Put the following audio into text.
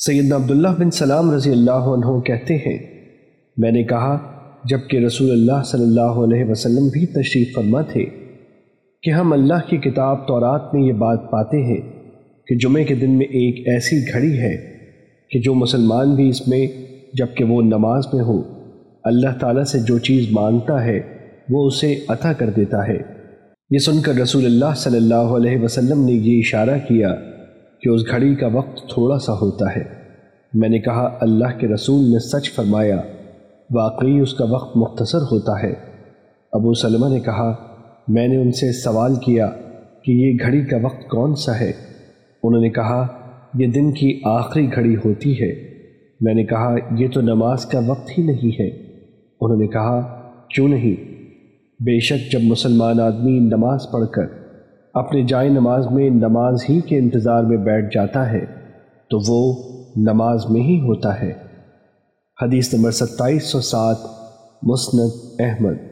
سیدنا عبداللہ بن سلام رضی اللہ عنہ کہتے ہیں، میں نے کہا جبکہ رسول اللہ صلی اللہ علیہ وسلم بھی تشریف فرما تھے، کہ ہم اللہ کی کتاب تورات میں یہ بات پاتے ہیں کہ جمعے کے دن میں ایک ایسی گھڑی ہے کہ جو مسلمان بھی اس میں جبکہ وہ نماز میں ہو، اللہ تعالیٰ سے جو چیز مانگتا ہے، وہ اسے عطا کر دیتا ہے۔ یہ سن کر رسول اللہ صلی اللہ علیہ وسلم نے یہ اشارہ کیا کہ اس گھڑی کا وقت تھوڑا سا ہوتا ہے۔ میں نے کہا، اللہ کے رسول نے سچ فرمایا، واقعی اس کا وقت مختصر ہوتا ہے۔ ابو سلمہ نے کہا، میں نے ان سے سوال کیا کہ یہ گھڑی کا وقت کون سا ہے؟ انہوں نے کہا، یہ دن کی آخری گھڑی ہوتی ہے۔ میں نے کہا، یہ تو نماز کا وقت ہی نہیں ہے۔ انہوں نے کہا، کیوں نہیں؟ بے شک جب مسلمان آدمی نماز پڑھ کر اپنے جائے نماز میں نماز ہی کے انتظار میں بیٹھ جاتا ہے، تو وہ نماز میں ہی ہوتا ہے۔ حدیث نمبر ستائیس سو سات، مسند احمد۔